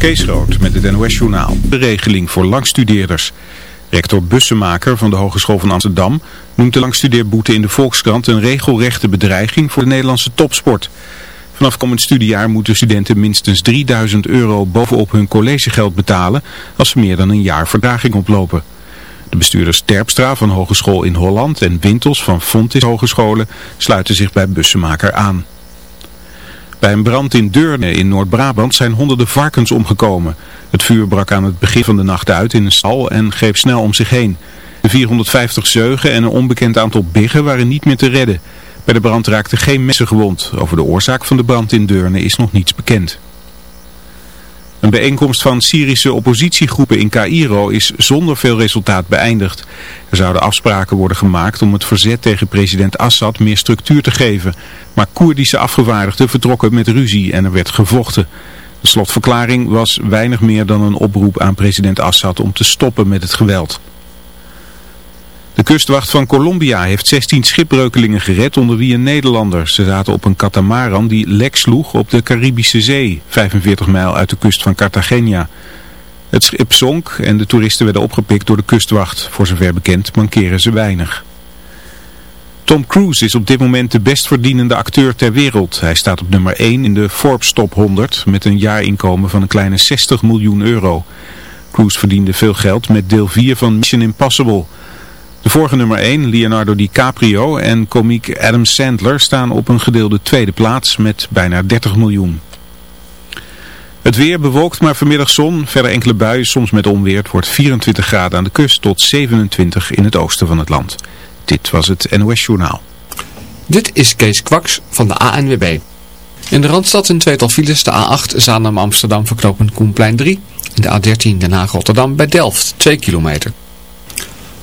Kees Groot met het NOS-journaal. De regeling voor langstudeerders. Rector Bussemaker van de Hogeschool van Amsterdam noemt de langstudeerboete in de Volkskrant een regelrechte bedreiging voor de Nederlandse topsport. Vanaf komend studiejaar moeten studenten minstens 3000 euro bovenop hun collegegeld betalen als ze meer dan een jaar verdraging oplopen. De bestuurders Terpstra van Hogeschool in Holland en Wintels van Fontis Hogescholen sluiten zich bij Bussemaker aan. Bij een brand in Deurne in Noord-Brabant zijn honderden varkens omgekomen. Het vuur brak aan het begin van de nacht uit in een stal en greep snel om zich heen. De 450 zeugen en een onbekend aantal biggen waren niet meer te redden. Bij de brand raakten geen mensen gewond. Over de oorzaak van de brand in Deurne is nog niets bekend. Een bijeenkomst van Syrische oppositiegroepen in Cairo is zonder veel resultaat beëindigd. Er zouden afspraken worden gemaakt om het verzet tegen president Assad meer structuur te geven. Maar Koerdische afgevaardigden vertrokken met ruzie en er werd gevochten. De slotverklaring was weinig meer dan een oproep aan president Assad om te stoppen met het geweld. De kustwacht van Colombia heeft 16 schipbreukelingen gered, onder wie een Nederlander. Ze zaten op een katamaran die lek sloeg op de Caribische Zee, 45 mijl uit de kust van Cartagena. Het schip zonk en de toeristen werden opgepikt door de kustwacht. Voor zover bekend mankeren ze weinig. Tom Cruise is op dit moment de best verdienende acteur ter wereld. Hij staat op nummer 1 in de Forbes Top 100 met een jaarinkomen van een kleine 60 miljoen euro. Cruise verdiende veel geld met deel 4 van Mission Impossible... De vorige nummer 1, Leonardo DiCaprio en komiek Adam Sandler staan op een gedeelde tweede plaats met bijna 30 miljoen. Het weer bewolkt, maar vanmiddag zon. Verder enkele buien, soms met onweer. Het wordt 24 graden aan de kust tot 27 in het oosten van het land. Dit was het NOS Journaal. Dit is Kees Kwaks van de ANWB. In de Randstad een tweetal files. De A8 Zaandam Amsterdam verknopend Koenplein 3. En de A13 Den Haag Rotterdam bij Delft 2 kilometer.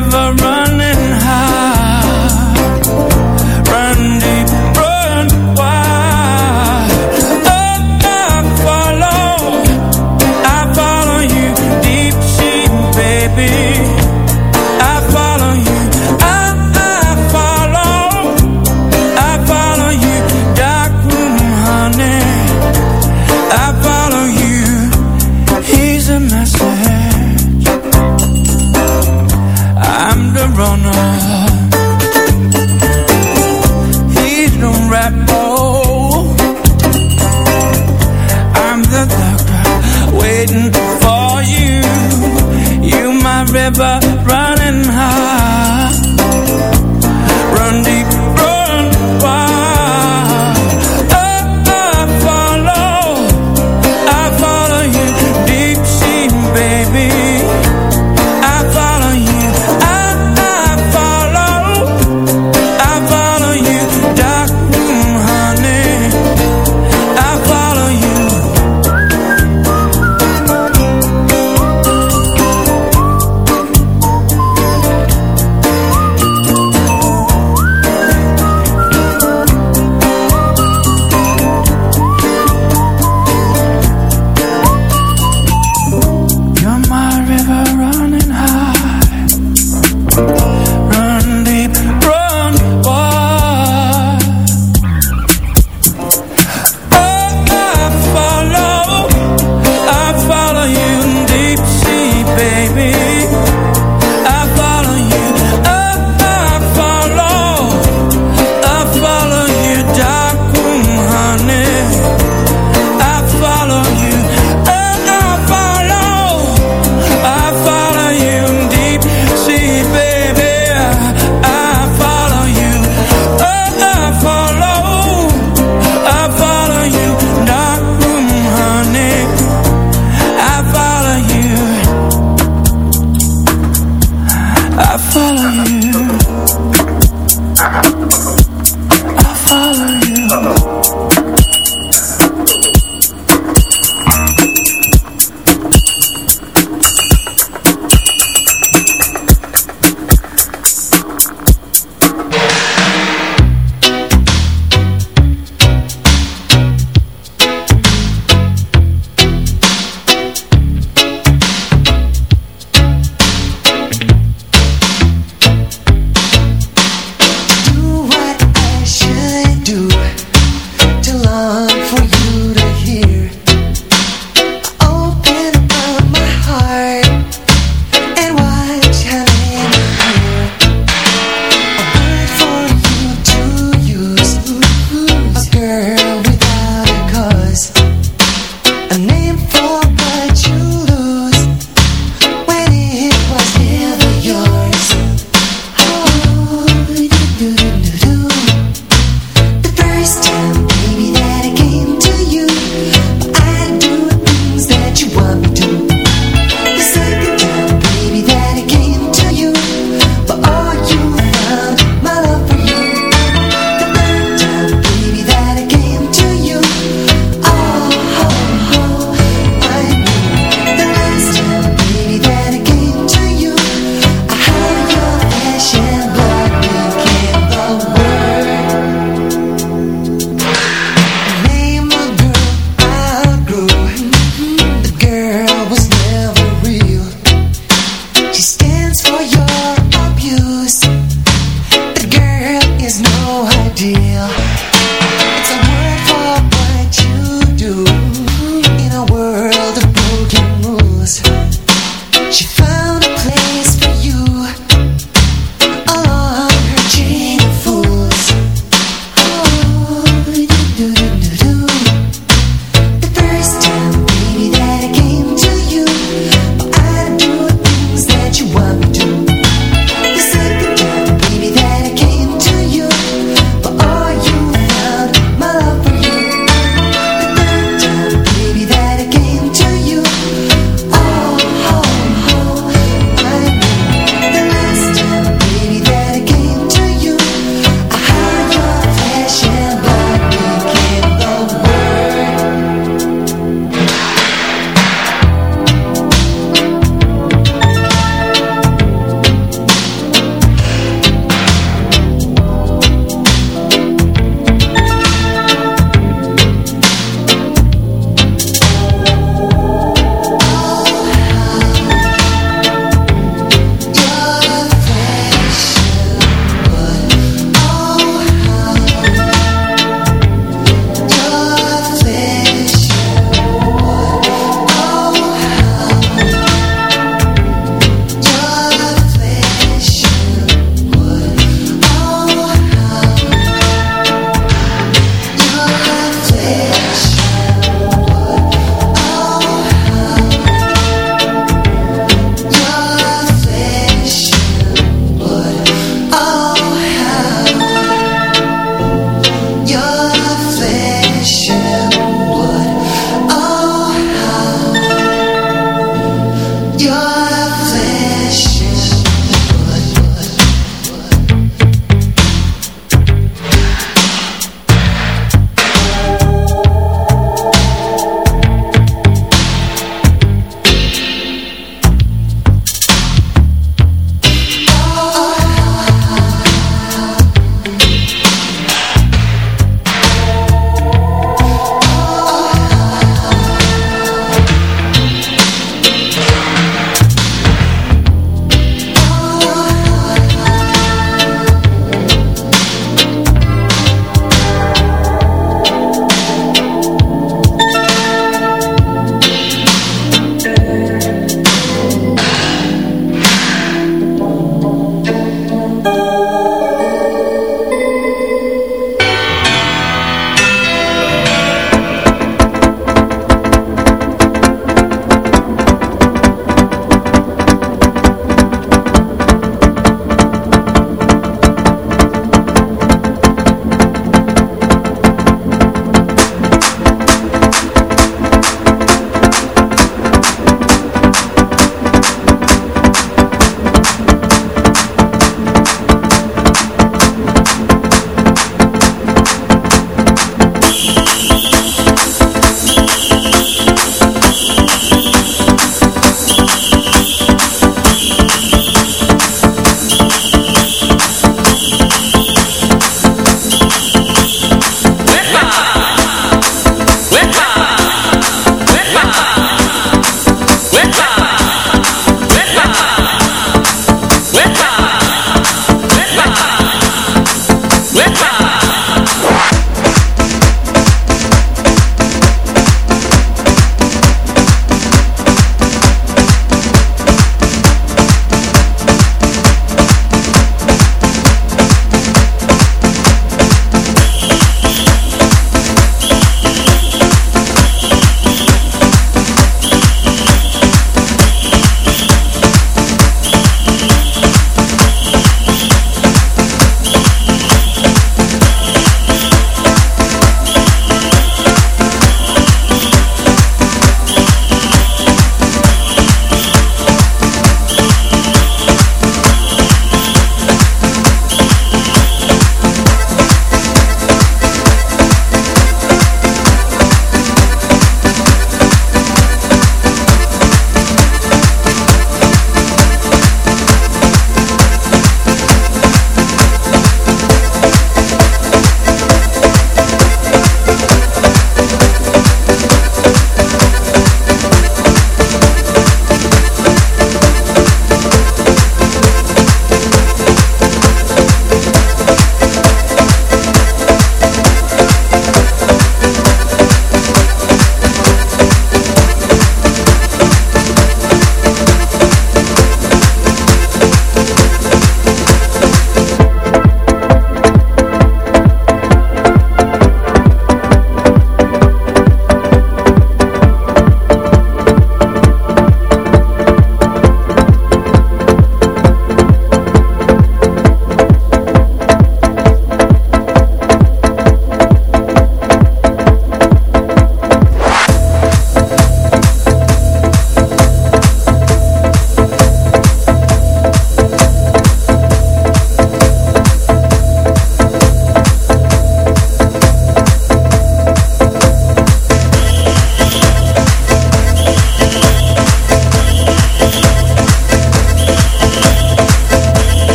never run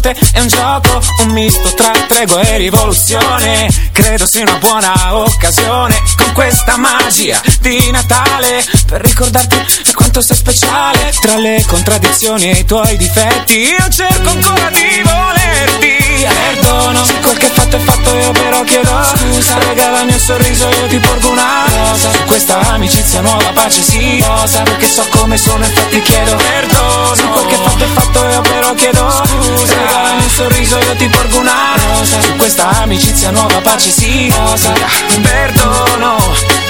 male con te è un gioco Un misto tra tregua e rivoluzione. Credo sia una buona occasione Con questa magia di Natale Per ricordarti quanto sei speciale Tra le contraddizioni e i tuoi difetti. Io cerco ancora di volerti. Perdono Se quel che fatto è fatto io però chiedo Scusa. regalami un sorriso io ti porgo una rosa Su questa amicizia nuova pace sì Rosa Perché so come sono infatti chiedo Perdono. Se quel che fatto è fatto io però chiedo Scusa. Regalami un sorriso io ti porgo una rosa. Su questa amicizia nuova pace sì Rosa. Perdono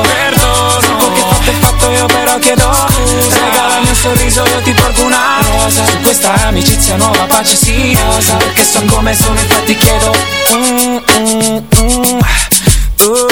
Perdono. Se quel che fatto è fatto io però chiedo Scusa regalami un sorriso io ti porgo una rosa. Su questa amicizia nuova pace sì Rosa. Perché so come sono infatti chiedo mm, mm, mm. Oh,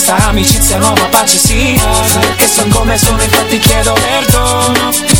questa amicizia nuova pace sì. Perché so come sono infatti chiedo Perdono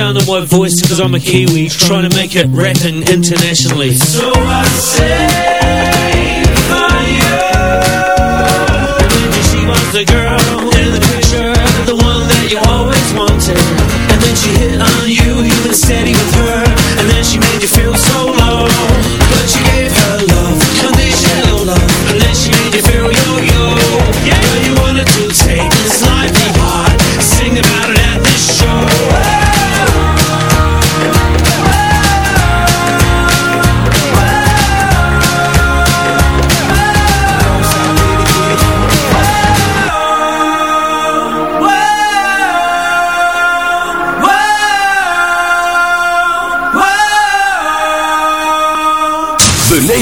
sound of my voice because I'm a Kiwi trying to make it rapping internationally. So I say for you. She was the girl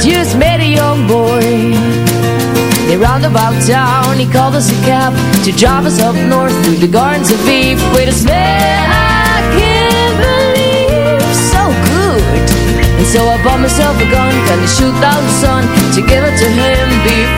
just met a young boy. They roundabout town, he called us a cab To drive us up north through the gardens of Eve. With a smell I can't believe So good. And so I bought myself a gun Gonna shoot down the sun. To give it to him before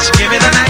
Give me the night.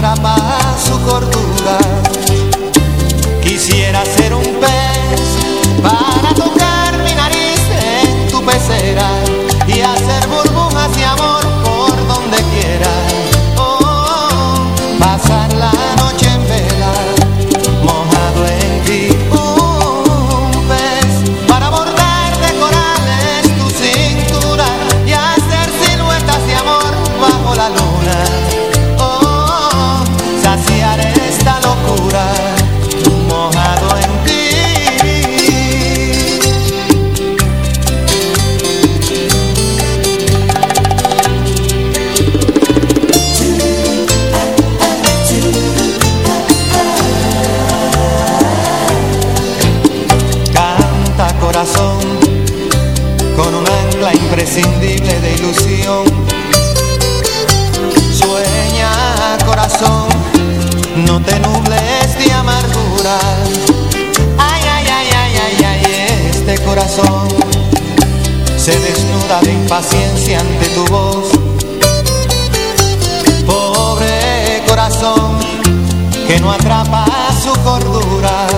atrapa su cordura. Quisiera ser un pez para tocar mi nariz en tu pecera corazón, no te nubles de amargura. Ay, ay, ay, ay, ay, ay, este corazón se desnuda de impaciencia ante tu voz. Pobre corazón que no atrapa su cordura.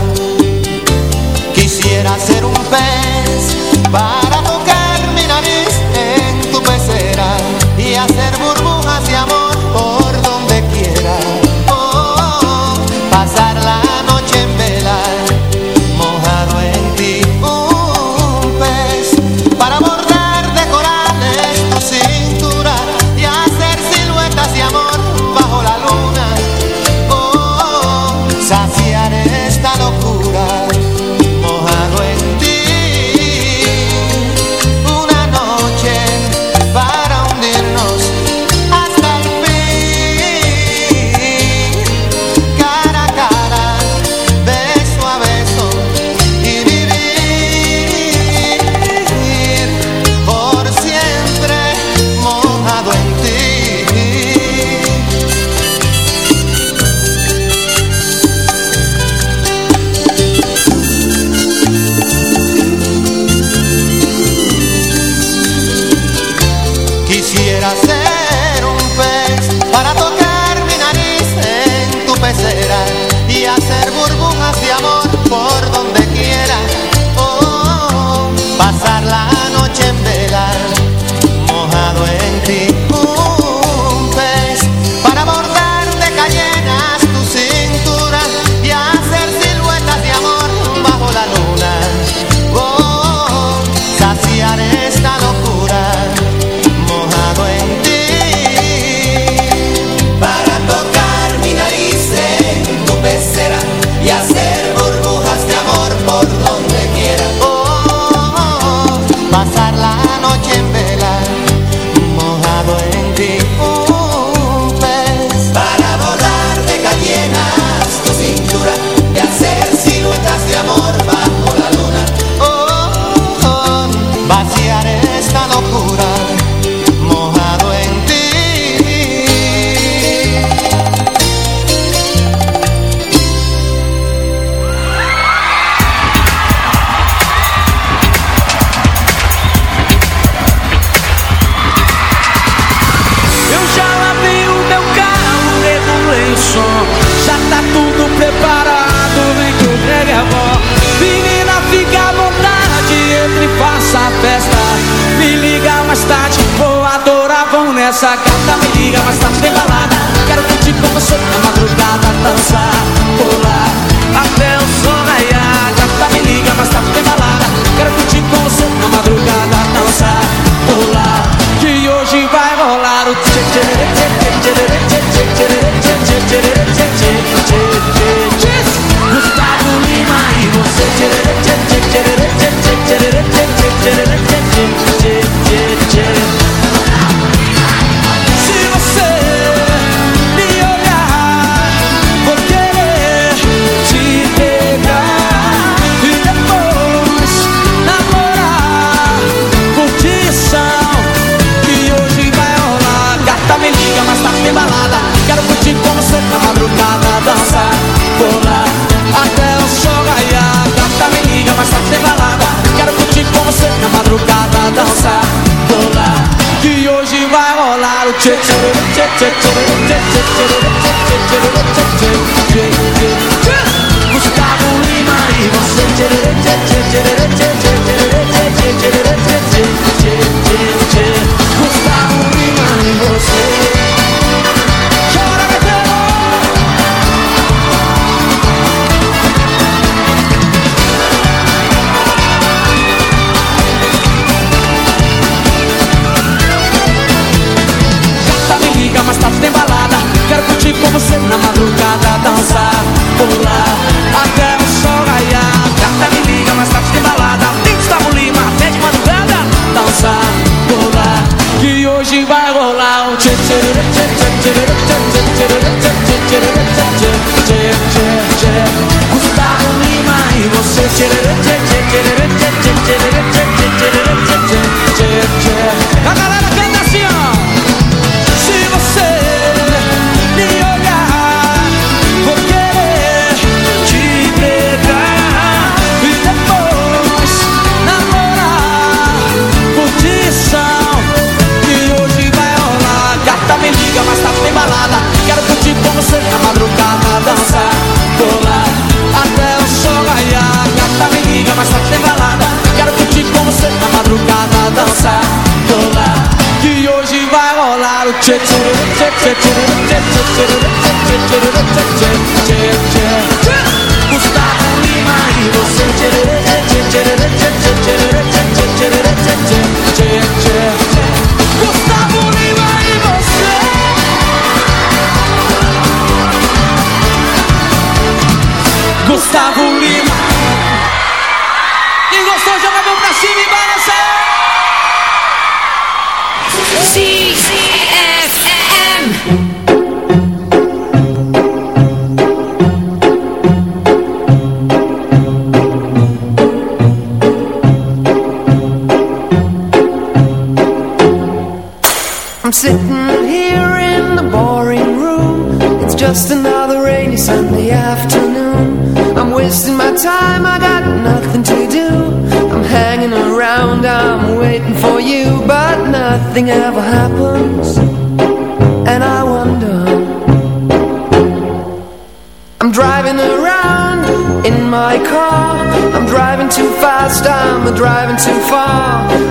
Gustavo Lima y vos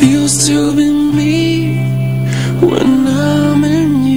feels to be me when I'm in you?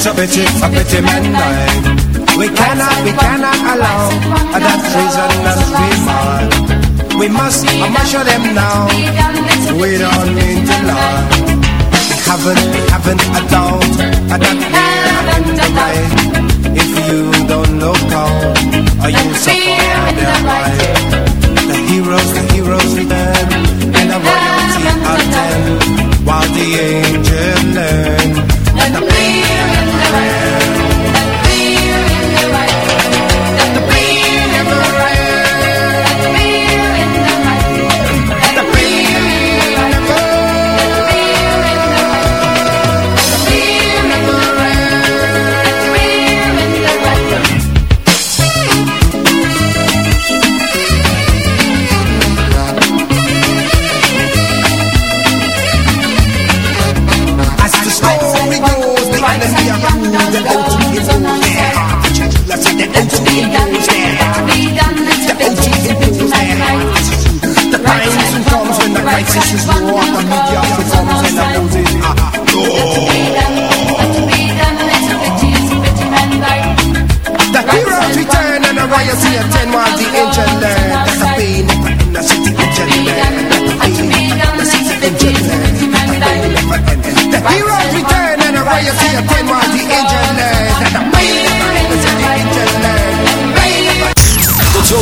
So pity a pity men dying We cannot, we cannot allow That treason that we mind We must, I must show them now. We don't need to lie. We Haven't, haven't a doubt That we are in the right If you don't look out Are you so far their right The heroes, the heroes return And the royalty attend While the angels learn.